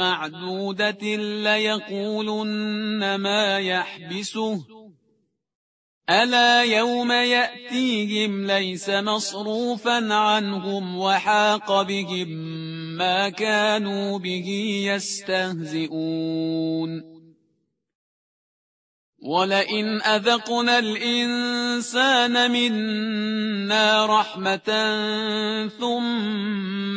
معدودة ليقولن ما يحبسه. ألا يوم يأتيهم ليس مصروفا عنهم وحاق بهم ما كانوا به يستهزئون. ولئن أذقنا الإنسان منا رحمة ثم